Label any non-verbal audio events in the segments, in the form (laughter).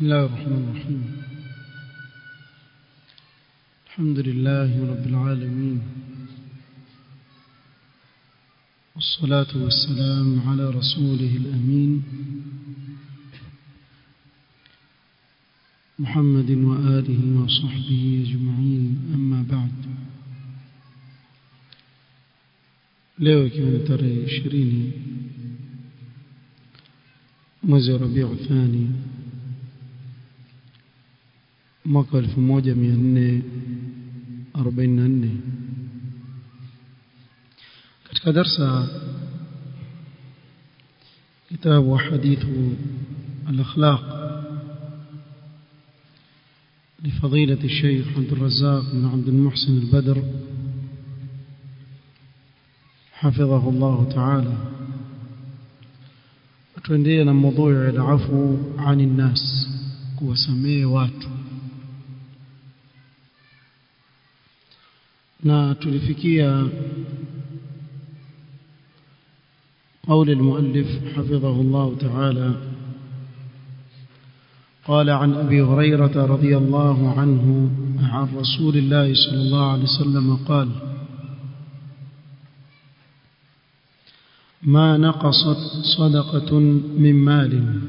بسم الله الرحمن الرحيم. الحمد لله رب العالمين. والصلاة والسلام على رسوله الأمين. محمد وآله وصحبه أجمعين. أما بعد. Leo ikiwa ni tarehe ishirini rabiu thani. mwaka 1444 katika darsa kitabu كتاب al-akhlaq لفضيلة الشيخ عبد الرزاق بن عبد المحسن البدر حفظه الله تعالى اتوندينا موضوع العفو عن الناس كوسميه watu. Na tulifikia قول المؤلف حفظه الله تعالى قال عن أبي هريرة رضي الله عنه عن رسول الله صلى الله عليه وسلم قال ما نقصت صدقة من مال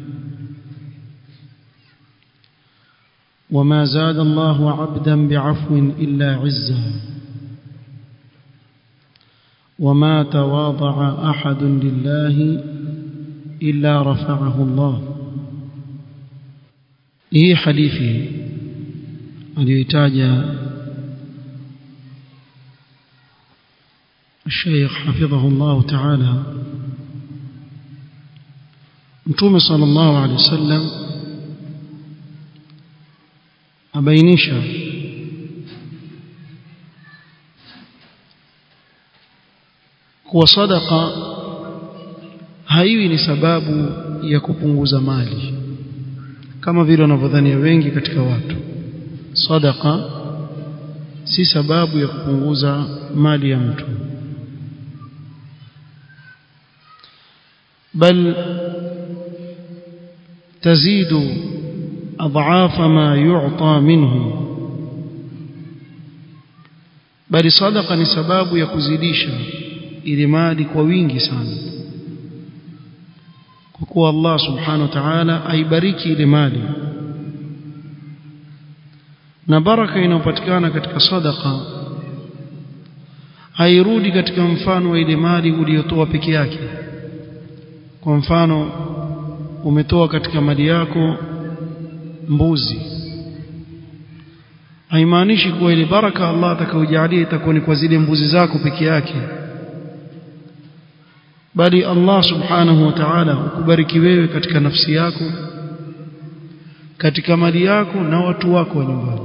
وما زاد الله عبدا بعفو إلا عزا وما تواضع أحد لله إلا رفعه الله. hii hadithi aliyoitaja الشيخ حفظه الله تعالى متوم صلى الله عليه وسلم abainisha kuwa sadaka haiwi ni sababu ya kupunguza mali kama vile wanavyodhania wengi katika watu sadaka si sababu ya kupunguza mali ya mtu bal tazidu أضعاف ما يعطى منه bali sadaka ni sababu ya kuzidisha ile mali kwa wingi sana. Kwa kuwa Allah subhanahu wa ta'ala aibariki ile mali na baraka inayopatikana katika sadaqa hairudi katika mfano wa ile mali uliyotoa peke yake. Kwa mfano umetoa katika mali yako mbuzi. Haimaanishi kuwa ile baraka Allah atakayojalia itakuwa ni kwa zile mbuzi zako peke yake bali Allah subhanahu wa ta'ala ukubariki wewe katika nafsi yako katika mali yako na watu wako wa nyumbani.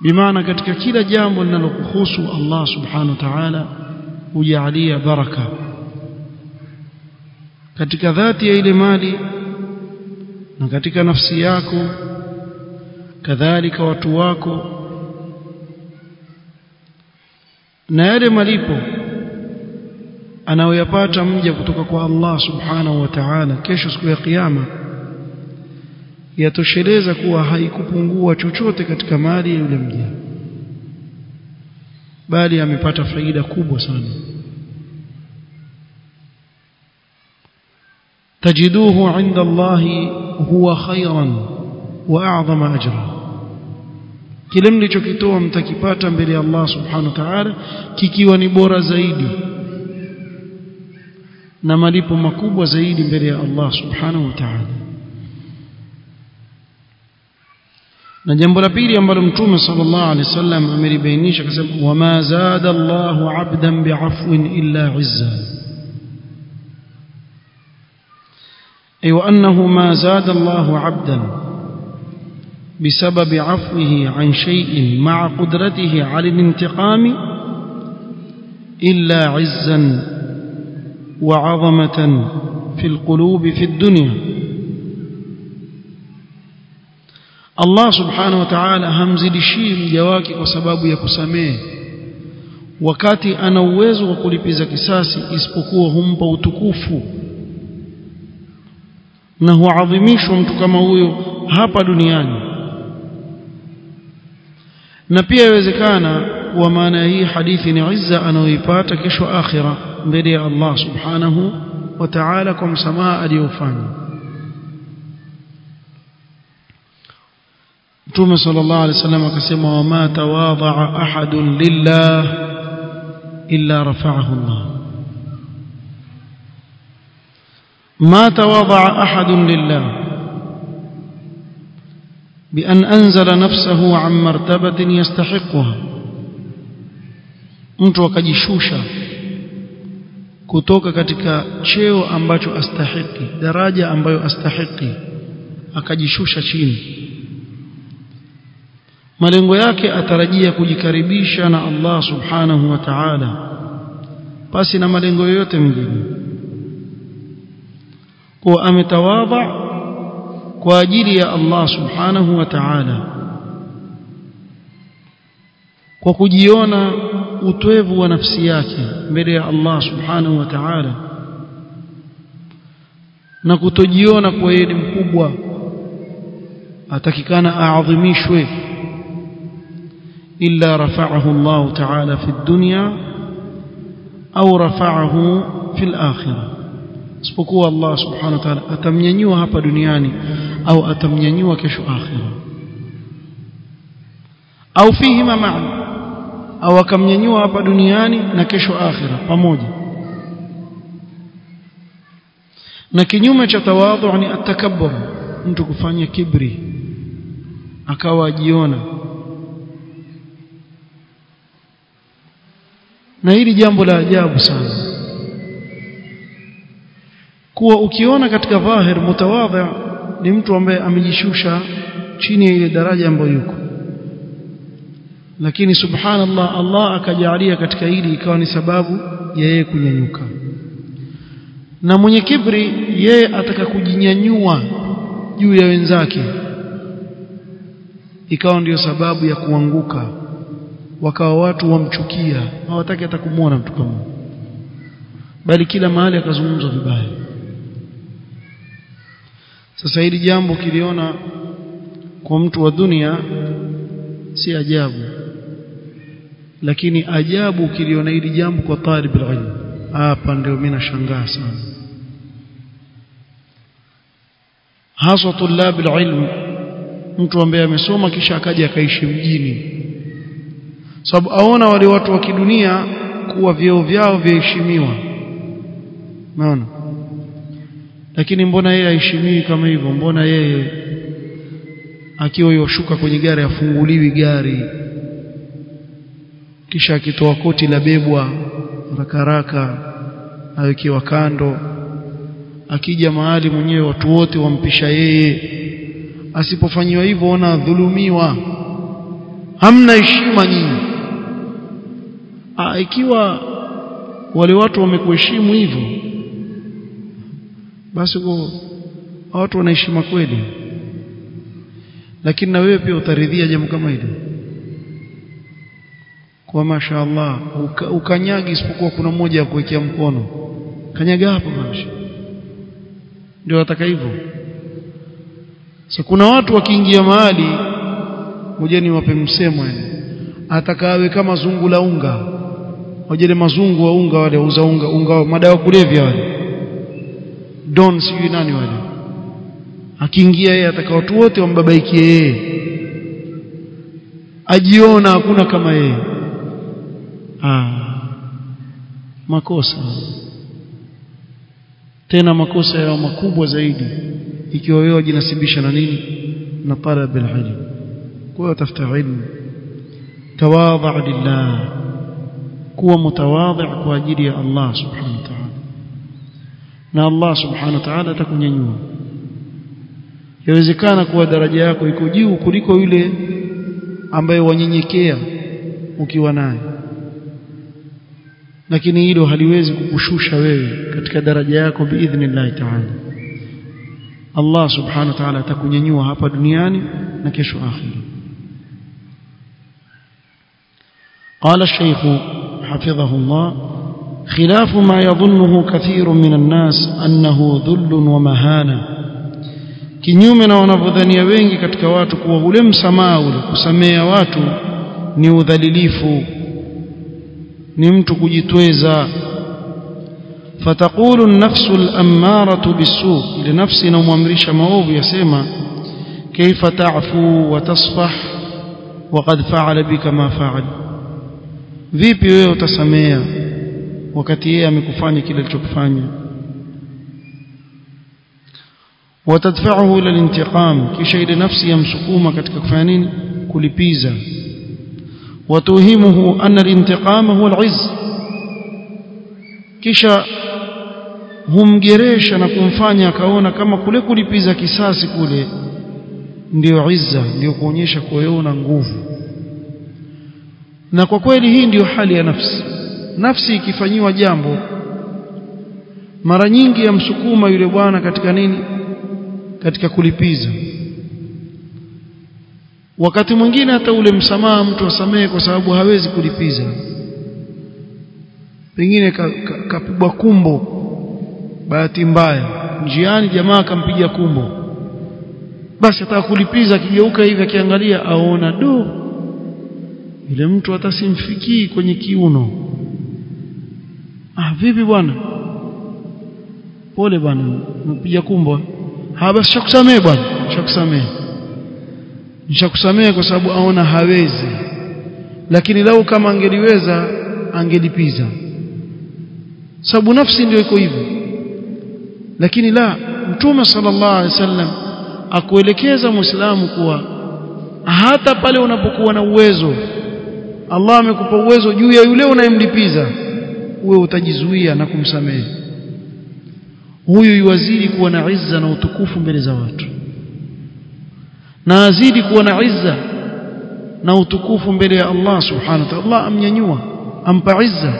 Bimaana katika kila jambo linalokuhusu Allah subhanahu wa ta'ala hujalia baraka. Katika dhati ya ile mali na katika nafsi yako kadhalika watu wako. Na yale malipo anayoyapata mja kutoka kwa Allah subhanahu wa ta'ala kesho siku ya kiyama yatosheleza kuwa haikupungua chochote katika mali ya yule mja bali amepata faida kubwa sana تجدوه عند الله huwa khairan wa a'zama ajra kile mlichokitoa mtakipata mbele ya Allah subhanahu wa ta'ala kikiwa ni bora zaidi Na malipo makubwa zaidi mbele ya Allah subhanahu wa ta'ala na jambo la pili ambalo mtume sallallahu alaihi wasallam amelibainisha akasema wama zada Allahu 'abdan bi'afwin illa 'izza أي وأنه ما زاد الله عبدا بسبب عفوه عن شيء مع قدرته على الانتقام إلا عزا وعظمة في القلوب في الدنيا الله سبحانه وتعالى hamzidishii mja wake kwa sababu ya kusamehe wakati ana uwezo wa kulipiza kisasi isipokuwa humpa utukufu na huadhimishwa mtu kama huyo hapa duniani na pia yawezekana kwa maana hii hadithi ni izza anayoipata kesho akhira mbele ya Allah subhanahu wa ta'ala kwa msamaha aliyofanya Mtume sallallahu alaihi wasallam akasema wama tawadha ahadun lillah illa rafa'ahu Allah ما تواضع أحد لله بأن أنزل نفسه عن مرتبة يستحقها mtu akajishusha kutoka katika cheo ambacho astahiki daraja ambayo astahiki akajishusha chini. Malengo yake atarajia kujikaribisha na Allah subhanahu wa ta'ala. Basi na malengo yoyote mengine. Kwa ametawadha kwa ajili ya Allah subhanahu wa ta'ala. Kwa kujiona utwevu wa nafsi yake mbele ya Allah subhanahu wa ta'ala na kutojiona kwa yeye mkubwa atakikana aadhimishwe. Illa rafa'ahu Allah ta'ala fi dunya au rafa'ahu fi al-akhirah isipokuwa Allah subhanahu wa ta'ala atamnyanyua hapa duniani au atamnyanyua kesho akhira au fihi maana au akamnyanyua hapa duniani na kesho akhira pamoja. Na kinyume cha tawadhu ni atakabbur mtu kufanya kibri akawa ajiona. Na hili jambo la ajabu sana. Kuwa ukiona katika dhahir mutawadhi ni mtu ambaye amejishusha chini ya ile daraja ambayo yuko lakini subhanallah Allah akajalia katika hili ikawa ni sababu ya yeye kunyanyuka. Na mwenye kibri yeye ataka kujinyanyua juu ya wenzake. Ikawa ndiyo sababu ya kuanguka. Wakawa watu wamchukia. Hawataki hata kumwona mtu kama bali kila mahali akazungumzwa vibaya. Sasa hili jambo kiliona kwa mtu wa dunia si ajabu lakini ajabu kiliona hili jambo kwa talib alilm. Hapa ndio mimi nashangaa sana. Haswa tulab alilm mtu ambaye amesoma kisha akaja akaishi mjini. Sababu aona wale watu wa kidunia kuwa vyeo vyao vyaheshimiwa. Naona lakini mbona yeye aheshimiwi kama hivyo? Mbona yeye akiwa yoshuka kwenye gari afunguliwi gari kisha akitoa koti la bebwa rakaraka awekewa kando. Akija mahali mwenyewe watu wote wampisha yeye. Asipofanyiwa hivyo ona dhulumiwa. Hamna heshima nyinyi. Ikiwa wale watu wamekuheshimu hivyo basi watu wanaheshima kweli. Lakini na wewe pia utaridhia jambo kama hilo kwa mashaallah uka, ukanyagi isipokuwa kuna mmoja ya kuwekea mkono. Kanyaga hapo basi ndio wataka hivyo. Sasa kuna watu wakiingia mahali ngojeni wape msemo yani. Atakawe kama zungu la unga. Wajele mazungu wa unga wale uza unga unga madawa kulevya wale. Don sijui nani wale. Akiingia yeye ataka watu wote wambabaikie yeye. Ajiona hakuna kama yeye ah. Makosa. Tena makosa yao makubwa zaidi. Ikiwa wewe wajinasibisha na nini? Na para bil hajj. kwa hiyo tafuta ilmu. Tawadha lillah. Kuwa mutawadhi kwa ajili ya Allah subhanahu wa ta'ala. Na Allah subhanahu wa ta'ala atakunyanyua. Yawezekana kuwa daraja yako iko juu kuliko yule ambaye wanyenyekea ukiwa naye lakini hilo haliwezi kukushusha wewe katika daraja yako biidhnillah ta'ala Allah subhanahu wa ta'ala atakunyanyua hapa duniani na kesho akhira قال الشيخ حفظه الله خلاف ما يظنه كثير من الناس أنه ذل ومهانة kinyume na wanavyodhania wengi katika watu kuwa ule msamaha ule kusamea watu ni udhalilifu ni mtu kujitweza فتقول النفس الأمارة بالسوء لنفس نمامرش موضوع يسمى كيف تعفو وتصفح وقد فعل بك ما فعل vipi wewe utasamea wakati yeye amekufanya kile alichokufanya watadfa'uhu ila al-intiqam kisha ile nafsi yamsukuma katika kufanya nini kulipiza watuhimuhu anna الانتقام هو al-'izz kisha humgeresha na kumfanya akaona kama kule kulipiza kisasi kule ndiyo izza ndiyo kuonyesha kuwa nguvu. Na kwa kweli hii ndiyo hali ya nafsi. Nafsi ikifanyiwa jambo mara nyingi yamsukuma yule bwana katika nini? Katika kulipiza wakati mwingine hata ule msamaha mtu asamehe kwa sababu hawezi kulipiza. Pengine kapigwa ka, ka kumbo. Bahati mbaya. Njiani jamaa akampiga kumbo. Basi ataka kulipiza akigeuka hivi akiangalia aona do yule mtu hata simfikii kwenye kiuno. Ah vipi bwana? Pole bwana mpiga kumbo. Ha basi shakusamee bwana shakusamee nishakusamee kwa sababu aona hawezi. Lakini lau kama angeliweza angelipiza. Sababu nafsi ndio iko hivyo. Lakini la mtume sallallahu alaihi wasallam akuelekeza muislamu kuwa hata pale unapokuwa na uwezo Allah amekupa uwezo juu ya yule unayemlipiza uwe utajizuia na kumsamehe. Huyu yuwazidi kuwa na izza na utukufu mbele za watu na azidi kuwa na izza na utukufu mbele ya Allah subhanahu wa ta'ala. Allah amnyanyua ampa izza.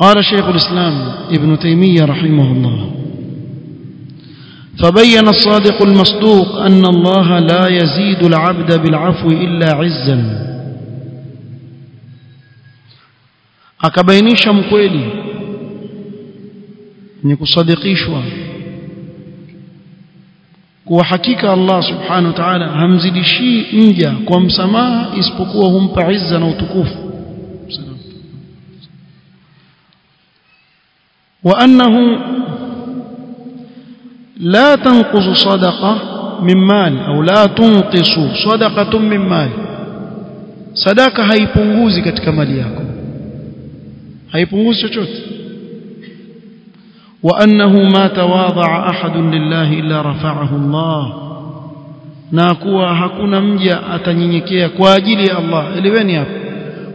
قال شيخ الإسلام ابن تيمية رحمه الله فبين الصادق المصدوق أن الله لا يزيد العبد بالعفو إلا عزا. أكبينيش مكويلي نيكو صديقي kuwa hakika Allah subhanahu wa ta'ala hamzidishii mja kwa msamaha isipokuwa humpa izza na utukufu وأنه لا تنقص صدقة من مال أو لا تنقص صدقة من مال صدقة haipunguzi katika mali yako haipunguzi chochote وأنه ما تواضع أحد لله إلا رفعه الله na kuwa hakuna mja atanyenyekea kwa ajili ya Allah eleweni hapo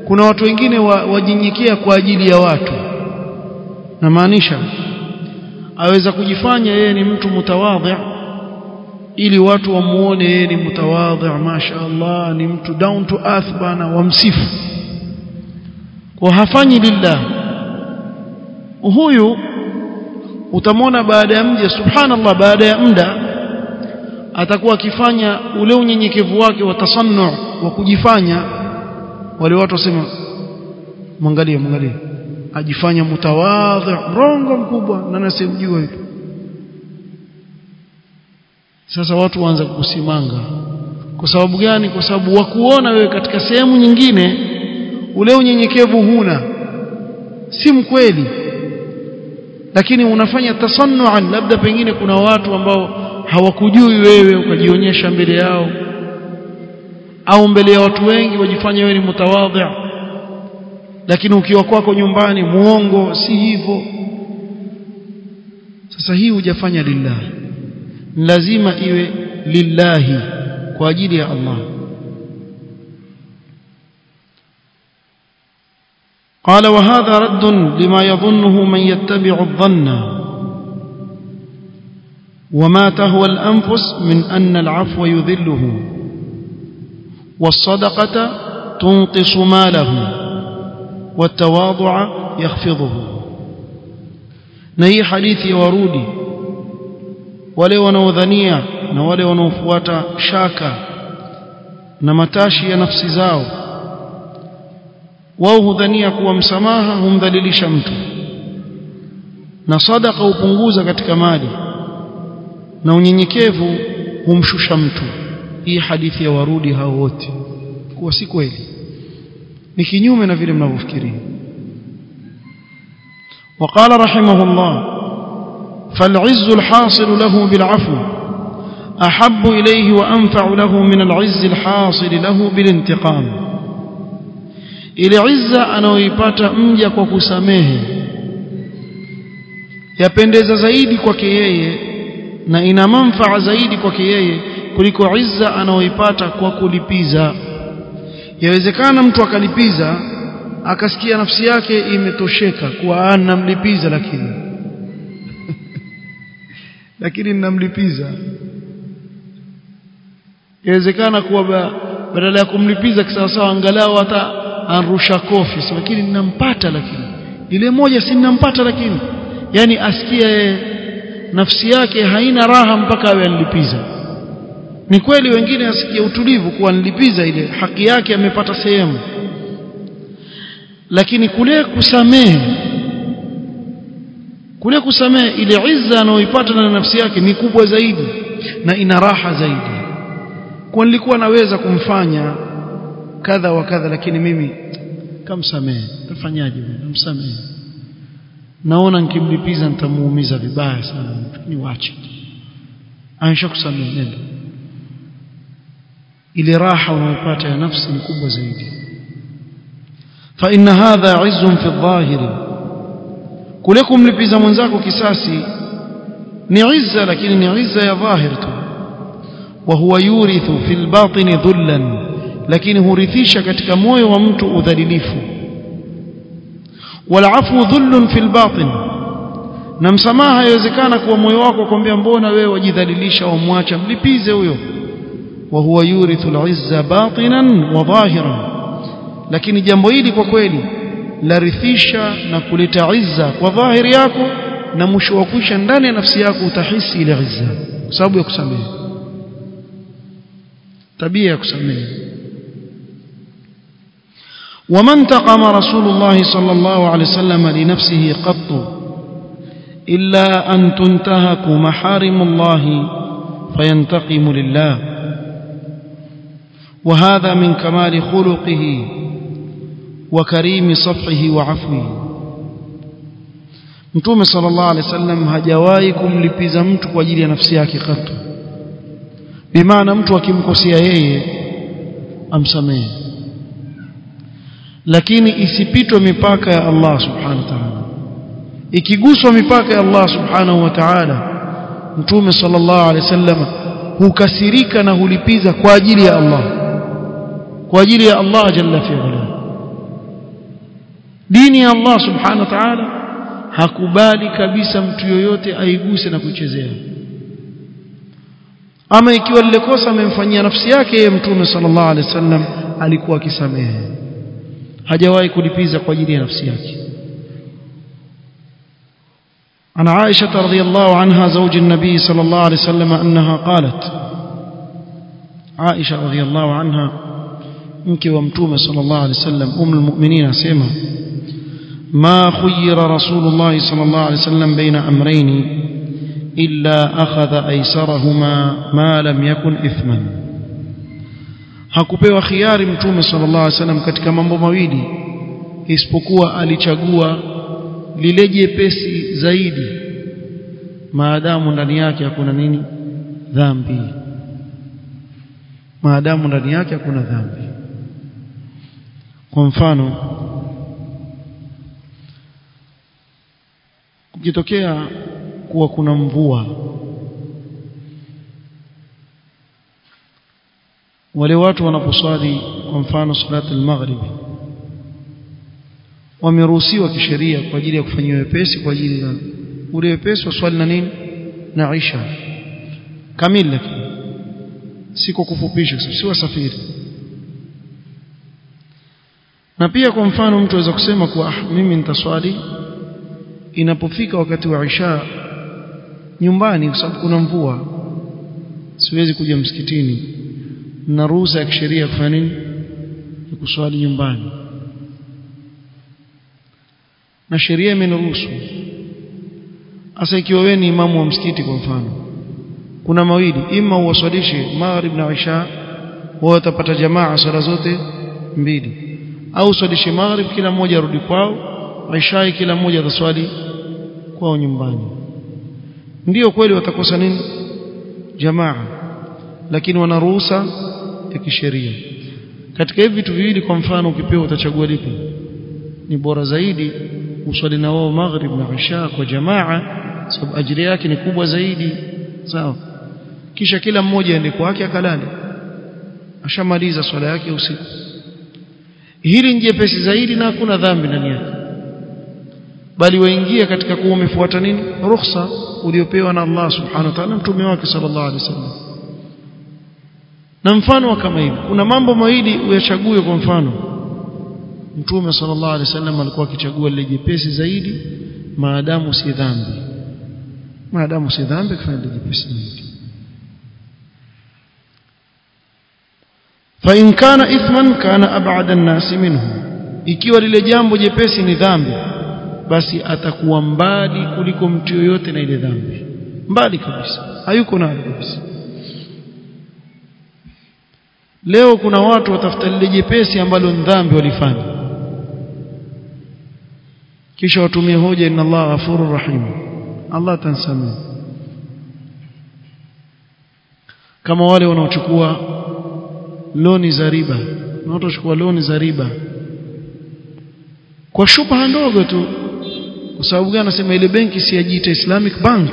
kuna watu wengine wajinyenyekea kwa ajili ya watu namaanisha aweza kujifanya yeye ni mtu mutawadhi ili watu wamuone yeye ni mutawadhi masha Allah ni mtu down to earth bana wamsifu kwa hafanyi lillah huyu utamwona baada ya mja subhanallah baada ya muda atakuwa akifanya ule unyenyekevu wake wa tasannu wa kujifanya. Wale watu wasema mwangalie mwangalie. Ajifanya mutawadhi mrongo mkubwa na nasimjua hivi sasa watu waanza kukusimanga. Kwa sababu gani? Kwa sababu wakuona wewe katika sehemu nyingine ule unyenyekevu huna. Si mkweli lakini unafanya tasannuan labda pengine kuna watu ambao hawakujui wewe ukajionyesha mbele yao. Au mbele ya watu wengi wajifanya wewe ni mutawadhi. Lakini ukiwa kwako nyumbani muongo si hivyo. Sasa hii hujafanya lillahi. Lazima iwe lillahi kwa ajili ya Allah قال وهذا رد لما يظنه من يتبع الظن. وما تهوى الأنفس من أن العفو يذله. والصدقة تنقص ماله. والتواضع يخفضه. نهي حديث ورودي. wale wanaodhania na wale wanaofuata shaka na zao wao hudhania kuwa msamaha humdhalilisha mtu na sadaka hupunguza katika mali na unyenyekevu humshusha mtu hii hadithi ya warudi hao wote kuwa si kweli ni kinyume na vile mnavyofikiria وقال رحمه الله فالعز الحاصل له بالعفو أحب إليه وأنفع له من العز الحاصل له بالانتقام ile izza anayoipata mja kwa kusamehe yapendeza zaidi kwake yeye na ina manfaa zaidi kwake yeye kuliko izza anayoipata kwa kulipiza. Yawezekana mtu akalipiza akasikia nafsi yake imetosheka kuwa anamlipiza lakini. (laughs) Lakini ninamlipiza yawezekana kuwa badala ya kumlipiza kisawasawa angalau hata anrusha kofi lakini ninampata lakini. Ile moja si ninampata lakini. Yani asikie nafsi yake haina raha mpaka awe anilipiza ni kweli wengine asikie utulivu kuwa nilipiza ile haki yake amepata sehemu. Lakini kule kusamehe kule kusamehe ile izza anayoipata na nafsi yake ni kubwa zaidi na ina raha zaidi. Kwa nilikuwa naweza kumfanya kadha wa kadha lakini mimi kamsamehe tafanyaje namsamehe naona nikimlipiza nitamuumiza vibaya sana ni wache aisha kusamehe nenda ile raha unayopata ya nafsi ni kubwa zaidi fa inna hadha izzun fi dhahiri kule kumlipiza mwenzako kisasi ni izza lakini ni izza ya dhahir tu wa huwa yurithu fil batini dhullan lakini hurithisha katika moyo wa mtu udhalilifu. Walafu dhullun fil batin na msamaha haiwezekana kuwa moyo wako kwambia mbona wewe wajidhalilisha wamwacha mlipize huyo. Wa huwa yurithu al-izza batinan wa dhahiran lakini jambo hili kwa kweli larithisha na kuleta izza kwa dhahiri yako na mwisho wa kwisha ndani ya nafsi yako utahisi ile izza kwa sababu ya kusamehe. Tabia ya kusamehe وما انتقم رسول الله صلى الله عليه وسلم لنفسه قط إلا أن تنتهك محارم الله فينتقم لله. وهذا من كمال خلقه وكريم صفحه وعفوه. متوم صلى الله عليه وسلم هجوائكم لبزمتك وجيري نفسيك قط. بمعنى متوكم قسيه أم سميه Lakini isipitwe mipaka ya Allah subhanahu wa ta'ala. Ikiguswa mipaka ya Allah subhanahu wa ta'ala, Mtume sallallahu alaihi wasallam hukasirika na hulipiza kwa ajili ya Allah. Kwa ajili ya Allah jalla fi'ala. Dini ya Allah subhanahu wa ta'ala hakubali kabisa mtu yoyote aiguse na kuchezea ama ikiwa lile kosa amemfanyia nafsi yake mtume sallallahu alaihi wasallam alikuwa akisamehe hajawahi kulipiza kwa ajili ya nafsi yake عن عائشة رضي الله عنها زوج النبي صلى الله عليه وسلم أنها قالت عائشة رضي الله عنها mke wa mtume sallallahu alaihi wasallam umul mu'minin asema ma khuyira rasulullah sallallahu alaihi wasallam baina amrayni illa akhadha aysarahuma ma lam yakun ithman hakupewa khiari mtume sallallahu alaihi wasallam katika mambo mawili isipokuwa alichagua lile jepesi zaidi. Maadamu ndani yake hakuna nini? Dhambi. Maadamu ndani yake hakuna dhambi. Kwa mfano kukitokea kuwa kuna mvua wale watu wanaposwali kwa mfano salat al-maghrib wameruhusiwa kisheria kwa ajili ya kufanyia wepesi kwa ajili ya ule wepesi wa swali na nini? Na isha. Kamili lakini siko kufupisha si wasafiri na pia kwa mfano mtu aweza kusema kuwa ah, mimi nitaswali inapofika wakati wa Isha nyumbani kwa sababu kuna mvua. Siwezi kuja msikitini na ruhusa ya kisheria kufanya nini? Kuswali nyumbani. Na sheria imeniruhusu. Hasa ikiwa wewe ni imamu wa msikiti kwa mfano. Kuna mawili. Ima uwaswalishe maghrib na isha wao watapata jamaa sala zote mbili. Au swalishe maghrib kila mmoja arudi kwao isha kila mmoja ataswali kwao nyumbani. Ndio kweli watakosa nini? Jamaa. Lakini wana ruhusa kisheria. Katika hivi vitu viwili kwa mfano ukipewa utachagua lipi? Ni bora zaidi uswali na wao maghrib na isha kwa jamaa sababu ajili yake ni kubwa zaidi. Sawa. Kisha kila mmoja aende kwake akalale. Ashamaliza swala yake usiku. Hili ni jepesi zaidi na hakuna dhambi ndani yake. Bali waingia katika kuwa umefuata nini? Ruhusa uliopewa na Allah subhanahu wa ta'ala mtume wake sallallahu alaihi wasallam na mfano kama hivi. Kuna mambo mawili uyachague kwa mfano. Mtume sallallahu alaihi wasallam alikuwa akichagua lile jepesi zaidi maadamu si dhambi. Maadamu si dhambi kufanya lile jepesi zaidi. Fa in kana ithman kana abad an-nas minhu. Ikiwa lile jambo jepesi ni dhambi basi atakuwa mbali kuliko mtu yoyote na ile dhambi. Mbali kabisa. Hayuko nayo kabisa leo kuna watu watafuta lile jepesi ambalo ndhambi dhambi walifanya. Kisha watumie hoja inna Allah ghafurur rahim. Allah tansamee kama wale wanaochukua loni za riba wanaochukua loni za riba kwa shubha ndogo tu kwa sababu gani? Anasema ile benki si ajiita Islamic Bank.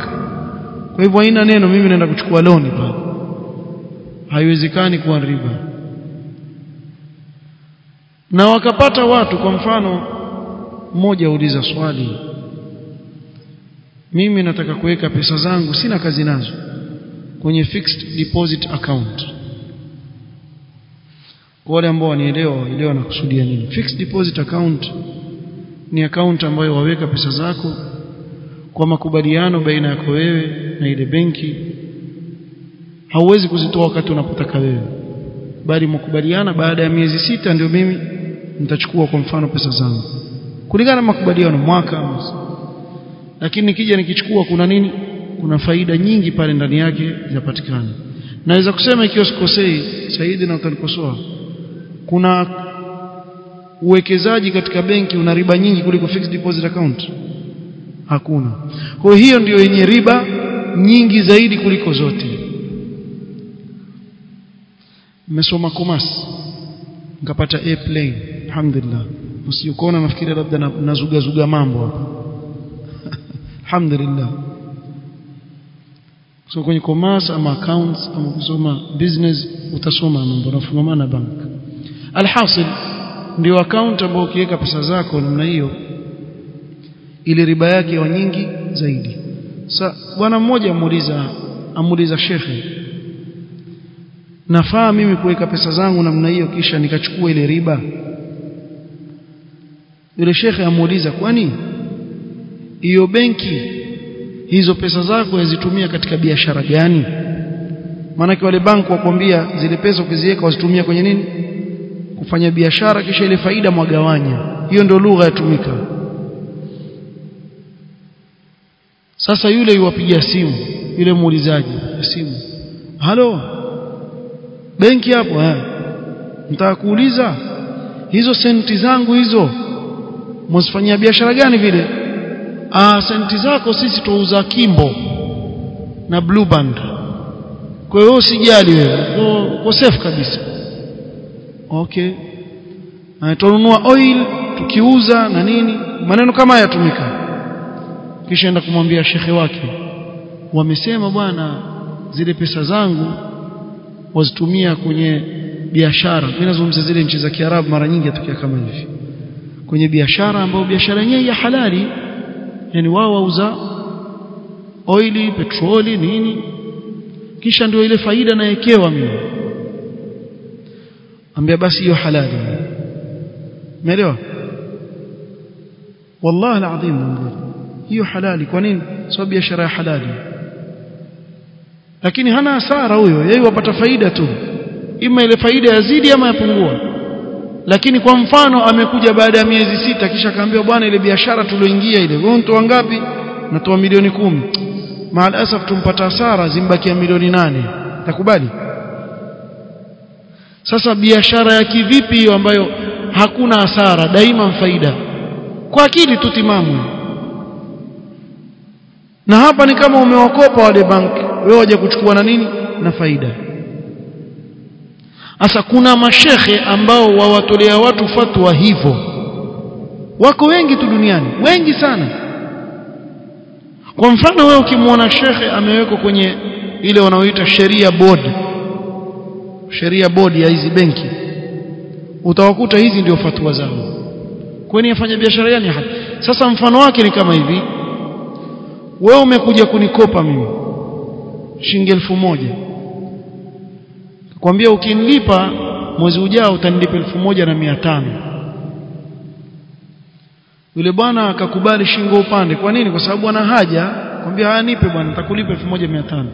Kwa hivyo haina neno mimi naenda kuchukua loni pale haiwezekani kuwa riba. Na wakapata watu kwa mfano mmoja uliza swali mimi nataka kuweka pesa zangu sina kazi nazo kwenye fixed deposit account. Kwa wale ambao wanielewa waelewa nakusudia nini. Fixed deposit account ni account ambayo waweka pesa zako kwa makubaliano baina yako wewe na ile benki hauwezi kuzitoa wakati unapotaka wewe. Bali mkubaliana baada ya miezi sita ndio mimi nitachukua kwa mfano pesa zangu. Kulingana na makubaliano mwaka lakini nikija nikichukua kuna nini? Kuna faida nyingi pale ndani yake zinapatikana naweza kusema ikiwa sikosei Saidi na utanikosoa. Kuna uwekezaji katika benki una riba nyingi kuliko fixed deposit account? Hakuna. Kwa hiyo ndio yenye riba nyingi zaidi kuliko zote nimesoma commerce. Nikapata A plane alhamdulillah. Msijukona nafikiri labda nazuga zuga mambo hapa. (laughs) Alhamdulillah. So kwenye commerce ama accounts ama kusoma business utasoma mambo nafungamana bank. Alhasil ndio account ambayo ukiweka pesa zako namna hiyo ile riba yake wa nyingi zaidi. Sa bwana mmoja amuuliza amuuliza shekhe nafaa mimi kuweka pesa zangu namna hiyo kisha nikachukua ile riba? Yule shekhe amuuliza kwani hiyo benki hizo pesa zako yazitumia katika biashara gani? Maanake wale banki wakwambia zile pesa ukiziweka wazitumia kwenye nini? Kufanya biashara kisha ile faida mwagawanya. Hiyo ndio lugha yatumika. Sasa yule yuwapigia simu yule muulizaji simu halo benki hapo eh? Nitaka kuuliza hizo senti zangu hizo msifanyia biashara gani vile? Ah senti zako sisi tuuza kimbo na blue band. Kwa hiyo usijali wewe. Uko safe kabisa. Okay. Tunanunua oil tukiuza na nini. Maneno kama haya tumika kisha enda kumwambia shekhe wake. Wamesema bwana zile pesa zangu wazitumia kwenye biashara. Mimi nazungumza zile nchi za Kiarabu mara nyingi atokea kama hivi. Kwenye biashara ambayo biashara yenyewe ya halali yani wao wauza oili petroli nini. Kisha ndio ile faida nawekewa mimi. Ambia basi hiyo halali. Umeelewa? Wallahi alazim hiyo halali. Kwa nini? Sababu biashara ya halali lakini hana hasara huyo yeye wapata faida tu. Ima ile faida yazidi ama yapungua. Lakini kwa mfano amekuja baada ya miezi sita kisha akaambiwa bwana ile biashara tulioingia ile wewe mtu wangapi natoa milioni kumi. Maalasaf tumpata hasara zimbakia milioni nane. Takubali sasa biashara ya kivipi hiyo ambayo hakuna hasara daima faida? Kwa akili tu timamu na hapa ni kama umewakopa wale banki. Wewe waje kuchukua na nini? Na faida. Sasa kuna mashekhe ambao wawatolea watu fatwa hivyo. Wako wengi tu duniani. Wengi sana. Kwa mfano wewe ukimwona shekhe amewekwa kwenye ile wanaoita sheria board. Sheria board ya hizi benki. Utawakuta hizi ndio fatwa zao. Kwani afanya biashara gani hapa? Sasa mfano wake ni kama hivi wewe umekuja kunikopa mimi. Shilingi elfu moja. Kwambia ukinilipa mwezi ujao utanilipa elfu moja na mia tano. Yule bwana akakubali shingo upande. Kwa nini? Kwa sababu ana haja. Kwambia haya nipe bwana nitakulipa 1500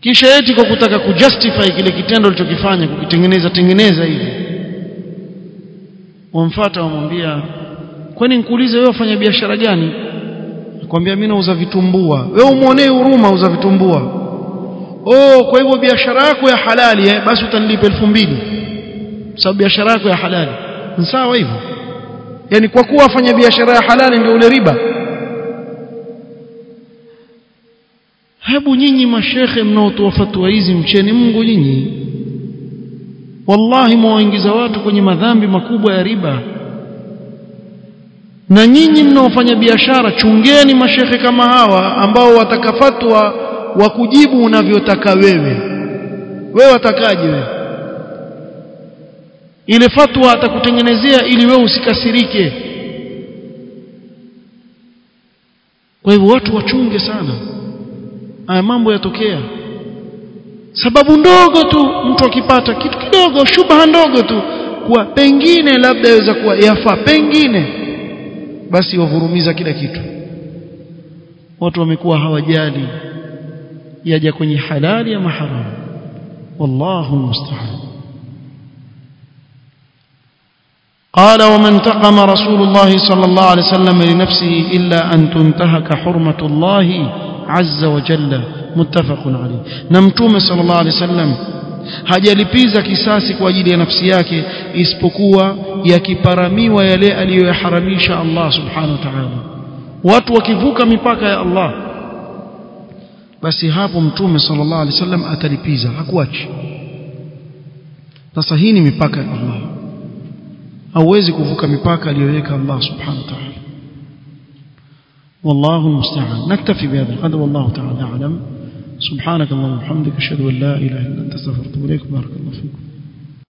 kisha eti kwa kutaka kujustify kile kitendo alichokifanya kukitengeneza tengeneza hivi. Wamfuata wamwambia kwani nikuulize wewe wafanya biashara gani kwambia mimi nauza vitumbua. Wewe umuonee huruma uza vitumbua. Oh kwa hivyo biashara yako ya halali eh basi utanilipa 2000 sababu biashara yako ya halali. Ni sawa hivyo. Yani kwa kuwa afanya biashara ya halali ndio ule riba. Hebu nyinyi mashehe mnaotoa fatwa hizi mcheni Mungu nyinyi. Wallahi mwaingiza watu kwenye madhambi makubwa ya riba na nyinyi mnaofanya biashara chungeni mashehe kama hawa ambao watakafatwa wa kujibu unavyotaka wewe. Wewe watakaje wewe? Ile fatwa atakutengenezea ili wewe usikasirike. Kwa hivyo watu wachunge sana. Haya mambo yatokea. Sababu ndogo tu mtu akipata kitu kidogo shubha ndogo tu kuwa pengine labda yaweza kuwa yafaa pengine basi wavurumiza kila kitu. Watu wamekuwa hawajali yaja kwenye halali ama haramu wallahu musta'an قال وما انتقم رسول الله صلى الله عليه وسلم لنفسه إلا أن تنتهك حرمة الله عز وجل متفق عليه نمتوم صلى الله عليه وسلم hajalipiza kisasi kwa ajili ya nafsi yake isipokuwa yakiparamiwa yale aliyoyaharamisha Allah subhanahu wa ta'ala watu wakivuka mipaka ya Allah basi hapo mtume sallallahu alaihi wasallam atalipiza hakuachi sasa hii ni mipaka ya Allah hauwezi kuvuka mipaka aliyoweka Allah subhanahu wa ta'ala والله المستعان نكتفي بهذا القدر والله تعالى أعلم سبحانك اللهم وبحمدك أشهد أن لا إله إلا أنت أستغفرك وإليك بارك الله فيكم